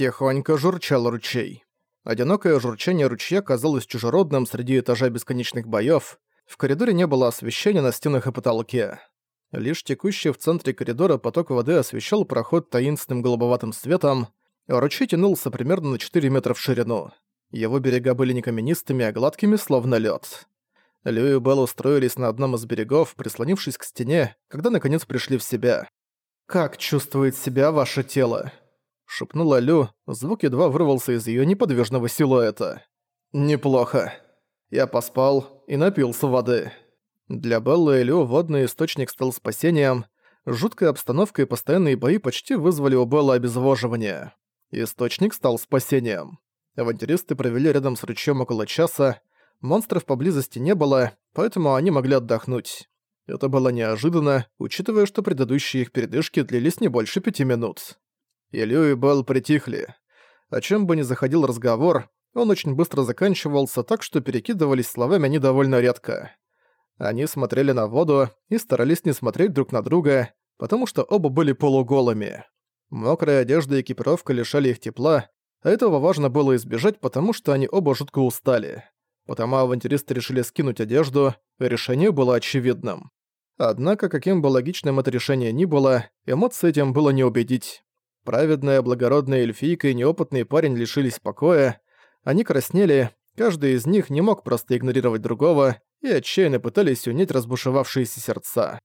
Тихонько журчал ручей. Одинокое журчание ручья казалось чужеродным среди этажа бесконечных боёв. В коридоре не было освещения на стенах и потолке. Лишь текущий в центре коридора поток воды освещал проход таинственным голубоватым светом, ручей тянулся примерно на 4 метра в ширину. Его берега были не каменистыми, а гладкими, словно лед. Лю и Белл устроились на одном из берегов, прислонившись к стене, когда наконец пришли в себя. «Как чувствует себя ваше тело?» Шепнула Лю, звук едва вырвался из её неподвижного силуэта. «Неплохо. Я поспал и напился воды». Для Беллы и Лю водный источник стал спасением. Жуткая обстановка и постоянные бои почти вызвали у Беллы обезвоживание. Источник стал спасением. Авантюристы провели рядом с ручьем около часа. Монстров поблизости не было, поэтому они могли отдохнуть. Это было неожиданно, учитывая, что предыдущие их передышки длились не больше пяти минут. И Лю и Белл притихли. О чем бы ни заходил разговор, он очень быстро заканчивался, так что перекидывались словами они довольно редко. Они смотрели на воду и старались не смотреть друг на друга, потому что оба были полуголыми. Мокрая одежда и экипировка лишали их тепла, а этого важно было избежать, потому что они оба жутко устали. Потому авантюристы решили скинуть одежду, решение было очевидным. Однако, каким бы логичным это решение ни было, эмоции этим было не убедить. Праведная, благородная эльфийка и неопытный парень лишились покоя. Они краснели, каждый из них не мог просто игнорировать другого и отчаянно пытались унять разбушевавшиеся сердца.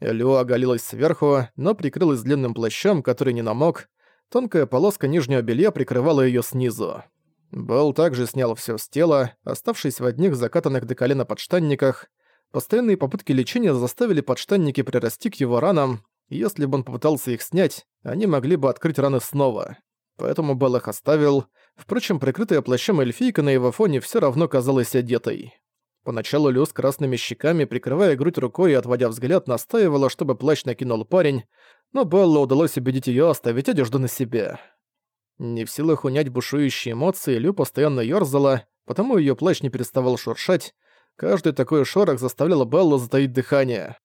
Элю оголилась сверху, но прикрылась длинным плащом, который не намок. Тонкая полоска нижнего белья прикрывала ее снизу. Белл также снял все с тела, оставшись в одних закатанных до колена подштанниках. Постоянные попытки лечения заставили подштанники прирасти к его ранам, если бы он попытался их снять, они могли бы открыть раны снова. Поэтому Белл оставил. Впрочем, прикрытая плащом эльфийка на его фоне все равно казалась одетой. Поначалу Лю с красными щеками, прикрывая грудь рукой и отводя взгляд, настаивала, чтобы плащ накинул парень, но Беллу удалось убедить ее оставить одежду на себе. Не в силах унять бушующие эмоции, Лю постоянно ёрзала, потому ее плащ не переставал шуршать. Каждый такой шорох заставлял Беллу затаить дыхание.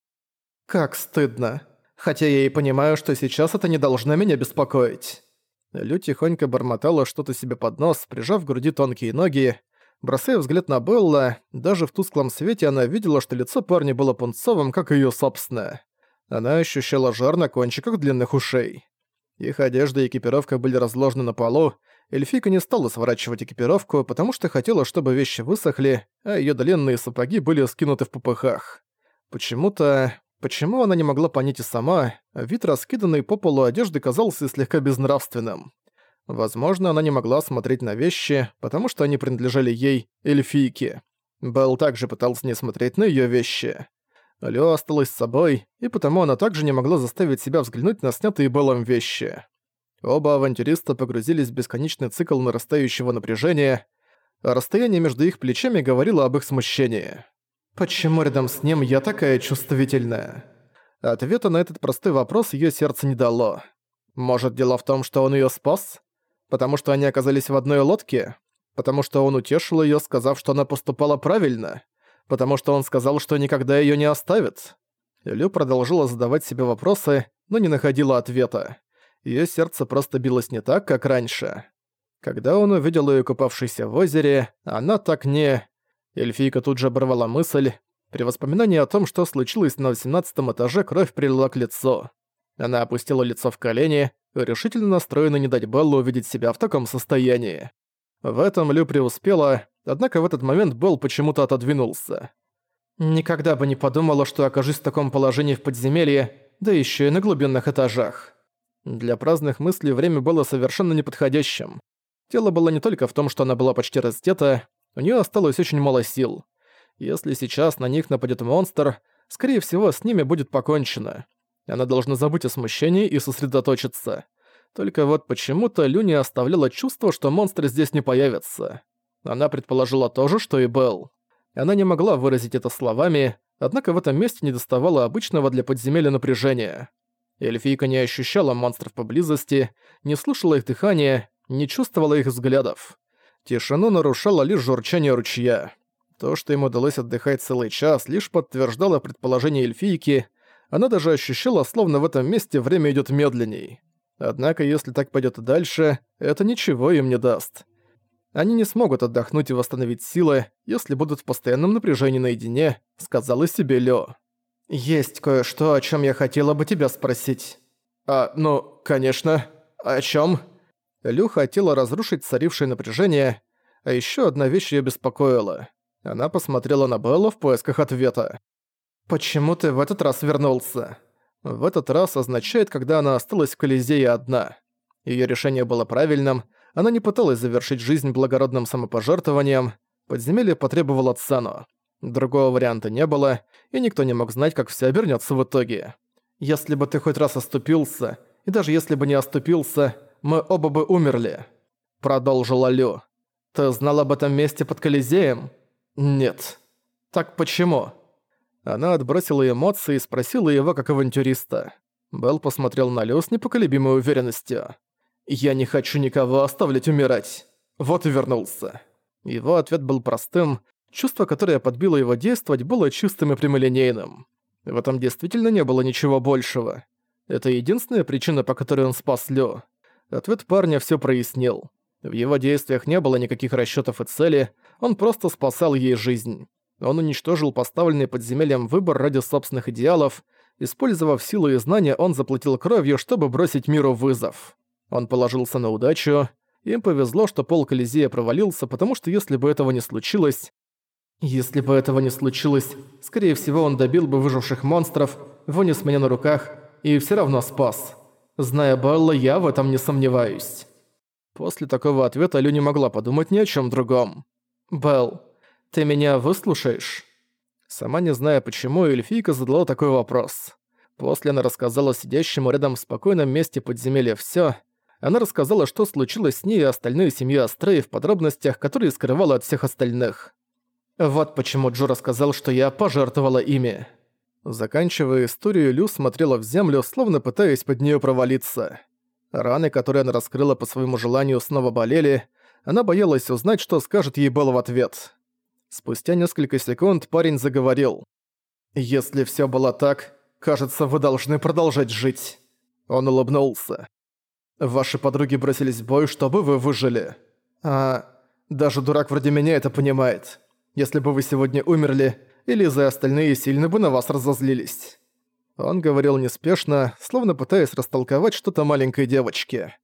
«Как стыдно!» Хотя я и понимаю, что сейчас это не должно меня беспокоить». Лю тихонько бормотала что-то себе под нос, прижав к груди тонкие ноги. Бросая взгляд на Белла, даже в тусклом свете она видела, что лицо парня было пунцовым, как её собственное. Она ощущала жар на кончиках длинных ушей. Их одежда и экипировка были разложены на полу, эльфийка не стала сворачивать экипировку, потому что хотела, чтобы вещи высохли, а её длинные сапоги были скинуты в попыхах. Почему-то Почему она не могла понять и сама, вид раскиданной по полу одежды казался слегка безнравственным. Возможно, она не могла смотреть на вещи, потому что они принадлежали ей, эльфийке. Белл также пытался не смотреть на её вещи. Лё осталась с собой, и потому она также не могла заставить себя взглянуть на снятые Беллом вещи. Оба авантюриста погрузились в бесконечный цикл нарастающего напряжения, а расстояние между их плечами говорило об их смущении. «Почему рядом с ним я такая чувствительная?» Ответа на этот простой вопрос её сердце не дало. Может, дело в том, что он её спас? Потому что они оказались в одной лодке? Потому что он утешил её, сказав, что она поступала правильно? Потому что он сказал, что никогда её не оставит? Лю продолжила задавать себе вопросы, но не находила ответа. Её сердце просто билось не так, как раньше. Когда он увидел её купавшейся в озере, она так не... Эльфийка тут же оборвала мысль. При воспоминании о том, что случилось на 18 этаже, кровь прилила к лицу. Она опустила лицо в колени, решительно настроена не дать Беллу увидеть себя в таком состоянии. В этом Лю преуспела, однако в этот момент Белл почему-то отодвинулся. «Никогда бы не подумала, что окажусь в таком положении в подземелье, да еще и на глубинных этажах». Для праздных мыслей время было совершенно неподходящим. Дело было не только в том, что она была почти раздета, у нее осталось очень мало сил. Если сейчас на них нападет монстр, скорее всего, с ними будет покончено. Она должна забыть о смущении и сосредоточиться. Только вот почему-то Лю не оставляла чувство, что монстр здесь не появится. Она предположила то же, что и Белл. Она не могла выразить это словами, однако в этом месте не доставало обычного для подземелья напряжения. Эльфийка не ощущала монстров поблизости, не слышала их дыхания, не чувствовала их взглядов. Тишину нарушало лишь журчание ручья. То, что ему удалось отдыхать целый час, лишь подтверждало предположение эльфийки. Она даже ощущала, словно в этом месте время идет медленней. Однако, если так пойдет и дальше, это ничего им не даст. Они не смогут отдохнуть и восстановить силы, если будут в постоянном напряжении наедине, сказала себе Лё. «Есть кое-что, о чем я хотела бы тебя спросить». «А, ну, конечно. О чем? Лю хотела разрушить царившее напряжение, а еще одна вещь ее беспокоила. Она посмотрела на Белла в поисках ответа. «Почему ты в этот раз вернулся?» В этот раз означает, когда она осталась в Колизее одна. Ее решение было правильным, она не пыталась завершить жизнь благородным самопожертвованием, подземелье потребовало цену. Другого варианта не было, и никто не мог знать, как все обернется в итоге. «Если бы ты хоть раз оступился, и даже если бы не оступился, мы оба бы умерли», — продолжила Лю. «Ты знал об этом месте под Колизеем?» «Нет». «Так почему?» Она отбросила эмоции и спросила его как авантюриста. Белл посмотрел на Лю с непоколебимой уверенностью. «Я не хочу никого оставлять умирать. Вот и вернулся». Его ответ был простым, чувство, которое подбило его действовать, было чистым и прямолинейным. В этом действительно не было ничего большего. Это единственная причина, по которой он спас Лю. Ответ парня все прояснил. В его действиях не было никаких расчетов и цели, он просто спасал ей жизнь. Он уничтожил поставленный подземельем выбор ради собственных идеалов, использовав силу и знания, он заплатил кровью, чтобы бросить миру вызов. Он положился на удачу. Им повезло, что пол Колизея провалился, потому что если бы этого не случилось... Если бы этого не случилось, скорее всего, он добил бы выживших монстров, вынес меня на руках и все равно спас. Зная Белла, я в этом не сомневаюсь. После такого ответа Лю не могла подумать ни о чем другом. «Белл, ты меня выслушаешь?» Сама не зная почему, эльфийка задала такой вопрос. После она рассказала сидящему рядом в спокойном месте подземелья всё, она рассказала, что случилось с ней и остальной семьей Астреи в подробностях, которые скрывала от всех остальных. Вот почему Джо рассказал, что я пожертвовала ими. Заканчивая историю, Лю смотрела в землю, словно пытаясь под неё провалиться. Раны, которые она раскрыла по своему желанию, снова болели. Она боялась узнать, что скажет ей Белл в ответ. Спустя несколько секунд парень заговорил. «Если всё было так, кажется, вы должны продолжать жить». Он улыбнулся. Ваши подруги бросились в бой, чтобы вы выжили. А даже дурак вроде меня это понимает. Если бы вы сегодня умерли, Элиза и остальные сильно бы на вас разозлились». Он говорил неспешно, словно пытаясь растолковать что-то маленькой девочке.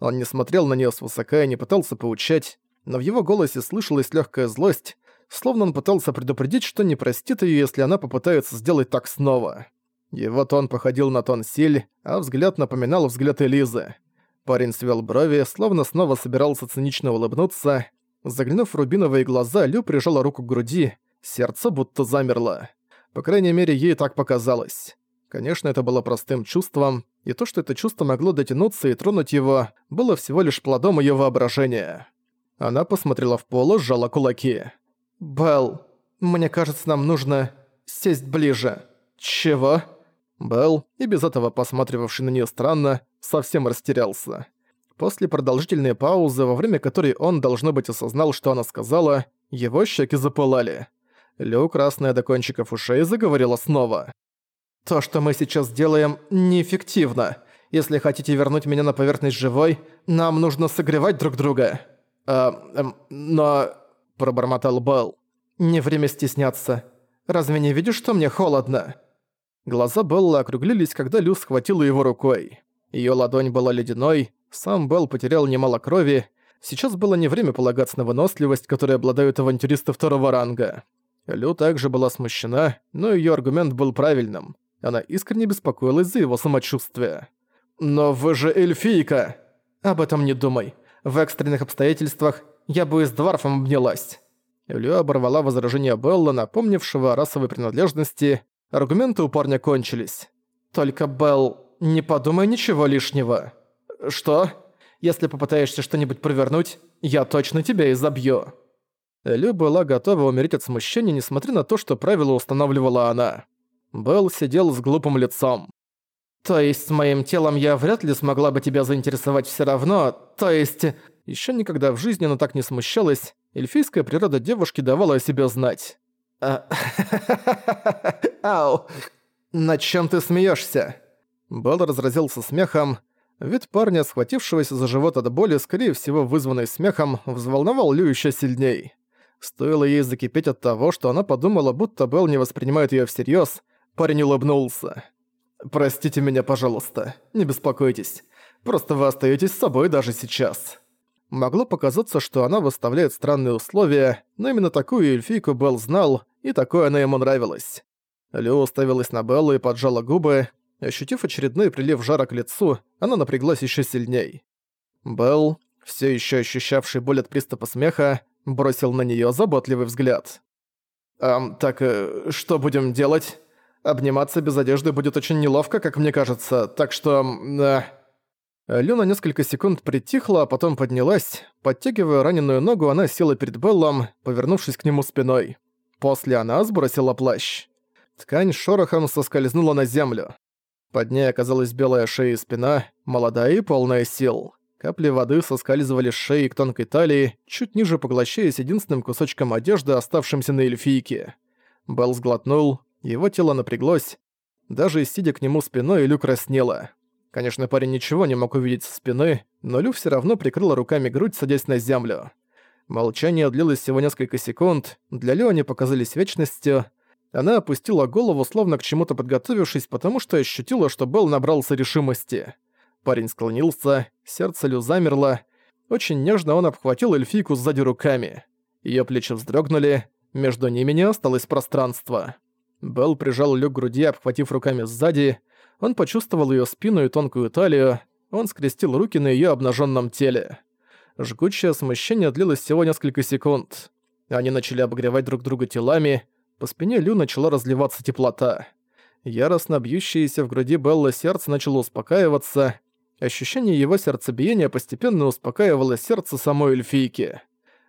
Он не смотрел на неё свысока и не пытался поучать, но в его голосе слышалась лёгкая злость, словно он пытался предупредить, что не простит её, если она попытается сделать так снова. Его тон походил на тон Силь, а взгляд напоминал взгляд Элизы. Парень свел брови, словно снова собирался цинично улыбнуться. Заглянув в рубиновые глаза, Лю прижала руку к груди, сердце будто замерло. По крайней мере, ей так показалось. Конечно, это было простым чувством, и то, что это чувство могло дотянуться и тронуть его, было всего лишь плодом ее воображения. Она посмотрела в пол и сжала кулаки. «Белл, мне кажется, нам нужно сесть ближе». «Чего?» Белл, и без этого посматривавший на нее странно, совсем растерялся. После продолжительной паузы, во время которой он, должно быть, осознал, что она сказала, его щеки запылали. Лю, красная до кончиков ушей, заговорила снова. «То, что мы сейчас делаем, неэффективно. Если хотите вернуть меня на поверхность живой, нам нужно согревать друг друга». «А, эм, но...» – пробормотал Белл. «Не время стесняться. Разве не видишь, что мне холодно?» Глаза Белла округлились, когда Лю схватила его рукой. Её ладонь была ледяной, сам Белл потерял немало крови. Сейчас было не время полагаться на выносливость, которой обладают авантюристы второго ранга. Лю также была смущена, но её аргумент был правильным. Она искренне беспокоилась за его самочувствие. «Но вы же эльфийка!» «Об этом не думай. В экстренных обстоятельствах я бы с дворфом обнялась». Лю оборвала возражение Белла, напомнившего о расовой принадлежности, Аргументы у парня кончились. Только, Белл, не подумай ничего лишнего. Что? Если попытаешься что-нибудь провернуть, я точно тебя изобью. Лю была готова умереть от смущения, несмотря на то, что правила устанавливала она. Белл сидел с глупым лицом. «То есть с моим телом я вряд ли смогла бы тебя заинтересовать все равно, то есть...» Еще никогда в жизни она так не смущалась, эльфийская природа девушки давала о себе знать. А... Ау! Над чем ты смеешься? Белл разразился смехом. Вид парня, схватившегося за живот от боли, скорее всего вызванной смехом, взволновал Лю еще сильней. Стоило ей закипеть от того, что она подумала, будто Белл не воспринимает её всерьёз, парень улыбнулся. «Простите меня, пожалуйста, не беспокойтесь. Просто вы остаётесь с собой даже сейчас». Могло показаться, что она выставляет странные условия, но именно такую эльфийку Белл знал, и такое она ему нравилась. Лю уставилась на Беллу и поджала губы. Ощутив очередной прилив жара к лицу, она напряглась ещё сильней. Белл, всё ещё ощущавший боль от приступа смеха, бросил на неё заботливый взгляд. «Эм, так э, что будем делать? Обниматься без одежды будет очень неловко, как мне кажется, так что... Э, Лена несколько секунд притихла, а потом поднялась. Подтягивая раненую ногу, она села перед Беллом, повернувшись к нему спиной. После она сбросила плащ. Ткань шорохом соскользнула на землю. Под ней оказалась белая шея и спина, молодая и полная сил. Капли воды соскальзывали с шеи к тонкой талии, чуть ниже поглощаясь единственным кусочком одежды, оставшимся на эльфийке. Белл сглотнул, его тело напряглось. Даже сидя к нему спиной, Люк краснела. Конечно, парень ничего не мог увидеть со спины, но Лю все равно прикрыла руками грудь, садясь на землю. Молчание длилось всего несколько секунд, для Лю они показались вечностью. Она опустила голову, словно к чему-то подготовившись, потому что ощутила, что Белл набрался решимости. Парень склонился, сердце Лю замерло. Очень нежно он обхватил эльфийку сзади руками. Её плечи вздрогнули, между ними не осталось пространства. Белл прижал Лю к груди, обхватив руками сзади, он почувствовал ее спину и тонкую талию, он скрестил руки на ее обнаженном теле. Жгучее смущение длилось всего несколько секунд. Они начали обогревать друг друга телами, по спине Лю начала разливаться теплота. Яростно бьющееся в груди Белла сердце начало успокаиваться, ощущение его сердцебиения постепенно успокаивало сердце самой эльфийки.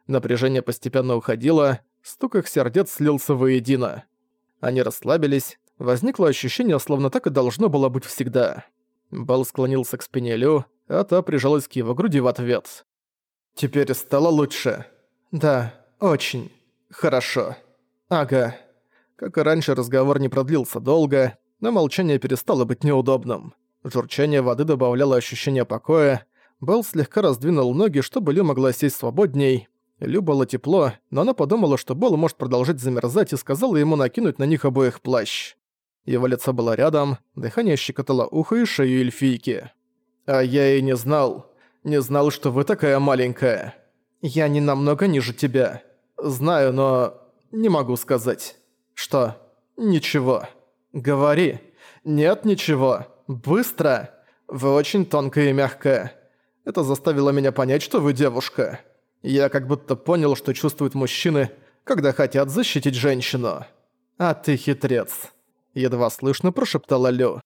Напряжение постепенно уходило, стук их сердец слился воедино. Они расслабились, Возникло ощущение, словно так и должно было быть всегда. Бал склонился к спине Лю, а та прижалась к его груди в ответ. «Теперь стало лучше?» «Да, очень. Хорошо. Ага». Как и раньше, разговор не продлился долго, но молчание перестало быть неудобным. Журчание воды добавляло ощущение покоя. Бал слегка раздвинул ноги, чтобы Лю могла сесть свободней. Лю было тепло, но она подумала, что Бал может продолжать замерзать и сказала ему накинуть на них обоих плащ. Его лицо было рядом, дыхание щекотало ухо и шею эльфийки. «А я и не знал. Не знал, что вы такая маленькая. Я не намного ниже тебя. Знаю, но... не могу сказать. Что? Ничего. Говори. Нет ничего. Быстро. Вы очень тонкая и мягкая. Это заставило меня понять, что вы девушка. Я как будто понял, что чувствуют мужчины, когда хотят защитить женщину. А ты хитрец». Едва слышно прошептала Лё.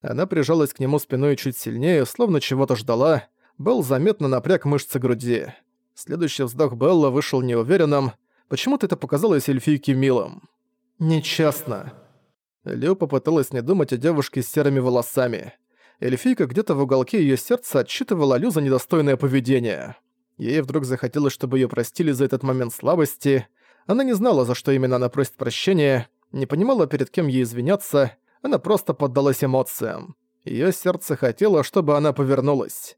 Она прижалась к нему спиной чуть сильнее, словно чего-то ждала. Белл заметно напряг мышцы груди. Следующий вздох Белла вышел неуверенным. Почему-то это показалось эльфийке милым. «Нечестно». Лю попыталась не думать о девушке с серыми волосами. Эльфийка где-то в уголке её сердца отчитывала Лю за недостойное поведение. Ей вдруг захотелось, чтобы её простили за этот момент слабости. Она не знала, за что именно она просит прощения, не понимала, перед кем ей извиняться, она просто поддалась эмоциям. Её сердце хотело, чтобы она повернулась.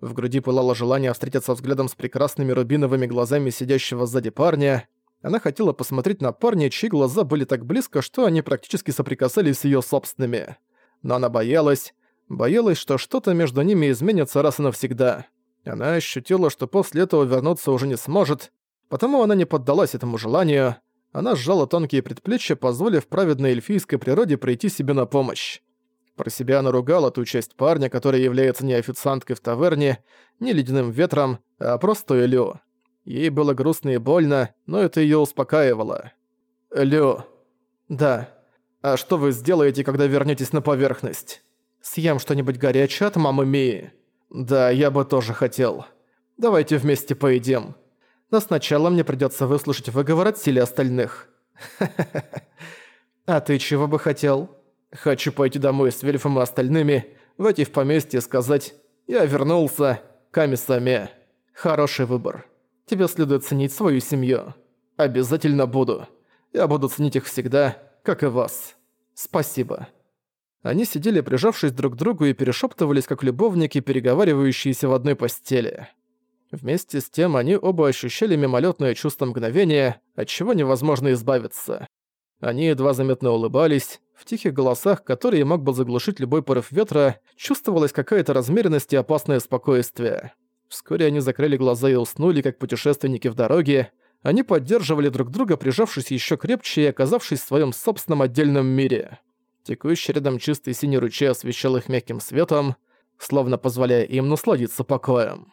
В груди пылало желание встретиться взглядом с прекрасными рубиновыми глазами сидящего сзади парня. Она хотела посмотреть на парня, чьи глаза были так близко, что они практически соприкасались с её собственными. Но она боялась, боялась, что что-то между ними изменится раз и навсегда. Она ощутила, что после этого вернуться уже не сможет, потому она не поддалась этому желанию. Она сжала тонкие предплечья, позволив праведной эльфийской природе прийти себе на помощь. Про себя она ругала ту часть парня, которая является не официанткой в таверне, не ледяным ветром, а просто Элю. Ей было грустно и больно, но это её успокаивало. «Лю...» «Да. А что вы сделаете, когда вернётесь на поверхность?» «Съем что-нибудь горячее от мамы Мии». «Да, я бы тоже хотел. Давайте вместе поедим но сначала мне придётся выслушать выговор от силе остальных. А ты чего бы хотел? Хочу пойти домой с Вельфом и остальными, войти в поместье и сказать «Я вернулся, Камисаме». Хороший выбор. Тебе следует ценить свою семью. Обязательно буду. Я буду ценить их всегда, как и вас. Спасибо. Они сидели, прижавшись друг к другу, и перешептывались, как любовники, переговаривающиеся в одной постели. Вместе с тем они оба ощущали мимолетное чувство мгновения, от чего невозможно избавиться. Они едва заметно улыбались, в тихих голосах, которые мог бы заглушить любой порыв ветра, чувствовалась какая-то размеренность и опасное спокойствие. Вскоре они закрыли глаза и уснули, как путешественники в дороге. Они поддерживали друг друга, прижавшись еще крепче и оказавшись в своем собственном отдельном мире. Текущий рядом чистый синий ручей освещал их мягким светом, словно позволяя им насладиться покоем.